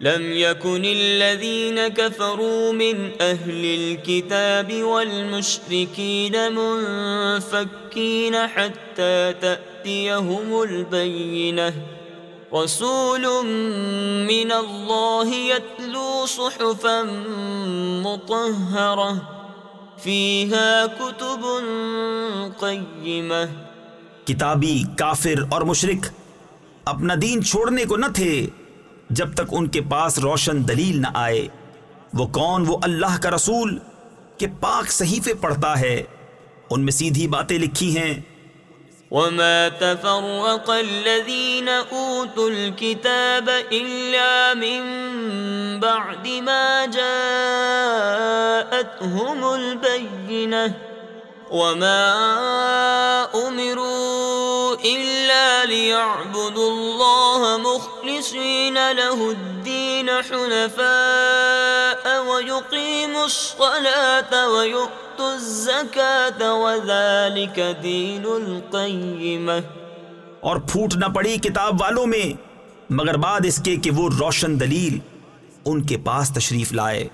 لم يكن الذين كفروا من أهل الكتاب والمشركين منفكين حتى تأتيهم البينة. رسول من الله يتلو صحفا مطهرة، فيها كتب قيمة. کتابی، کافر اور مشرک، اپنا دین چھوڑنے کو نہ تھے۔ جب تک ان کے پاس روشن دلیل نہ آئے۔ وہ کون؟ وہ اللہ کا رسول کہ پاک صحیفے پڑھتا ہے۔ ان میں سیدھی باتیں لکھی ہیں۔ وما تفرق الذين أوتوا الكتاب إلا من بعد ما جاءتهم البينة وما أمروا إلا ليعبدوا الله مخلصين له الدين حنفاء ويقيموا الصلاة ويؤتوا الزكاة وذلك دين القيمة. اور پھوٹ نہ پڑی کتاب والوں میں، مگر بعد اس کے کہ وہ روشن دلیل ان کے پاس تشریف لائے۔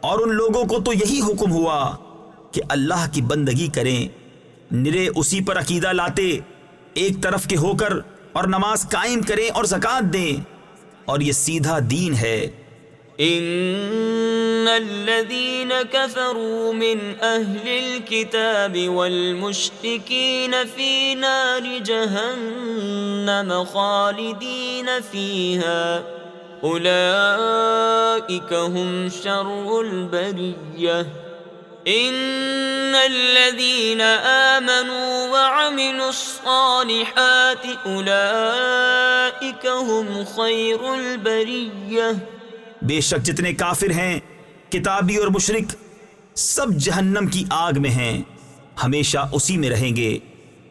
اور ان لوگوں کو تو یہی حکم ہوا کہ اللہ کی بندگی کریں۔ نرے اسی پر عقیدہ لاتے، ایک طرف کے ہو کر اور نماز قائم کریں اور زکوٰۃ دیں۔ اور یہ سیدھا دین ہے۔ ان الذين كفروا من اهل الكتاب والمشركين في نار جهنم خالدين فيها۔ اولئك هم شر البريه ان الذين امنوا وعملوا الصالحات اولئك هم خير البريه بے شک جتنے کافر ہیں کتابی اور مشرک سب جہنم کی آگ میں ہیں ہمیشہ اسی میں رہیں گے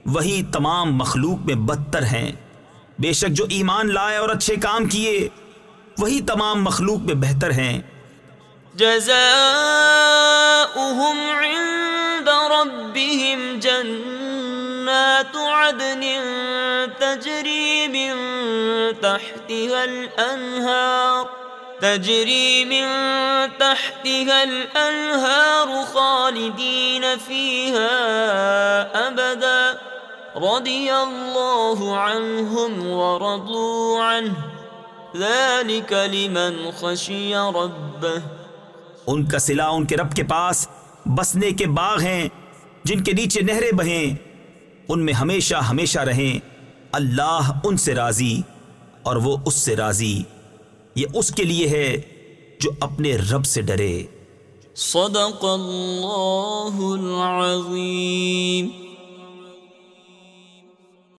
وہی تمام مخلوق میں بدتر ہیں۔ بے شک جو ایمان لائے اور اچھے کام کیے وہی تمام مخلوق میں بہتر ہیں۔ جزاؤهم عند ربهم جنات عدن تجري من تحتها الأنهار، تجري من تحتها الأنهار خالدين فيها أبدا. رضي الله عنهم ورضوا عنه. ذلك لمن خشي ربه. ان کا صلہ ان کے رب کے پاس بسنے کے باغ ہیں جن کے نیچے نہریں بہیں، ان میں ہمیشہ ہمیشہ رہیں۔ اللہ ان سے راضی اور وہ اس سے راضی۔ یہ اس کے لیے ہے جو اپنے رب سے ڈرے۔ صدق اللہ العظیم۔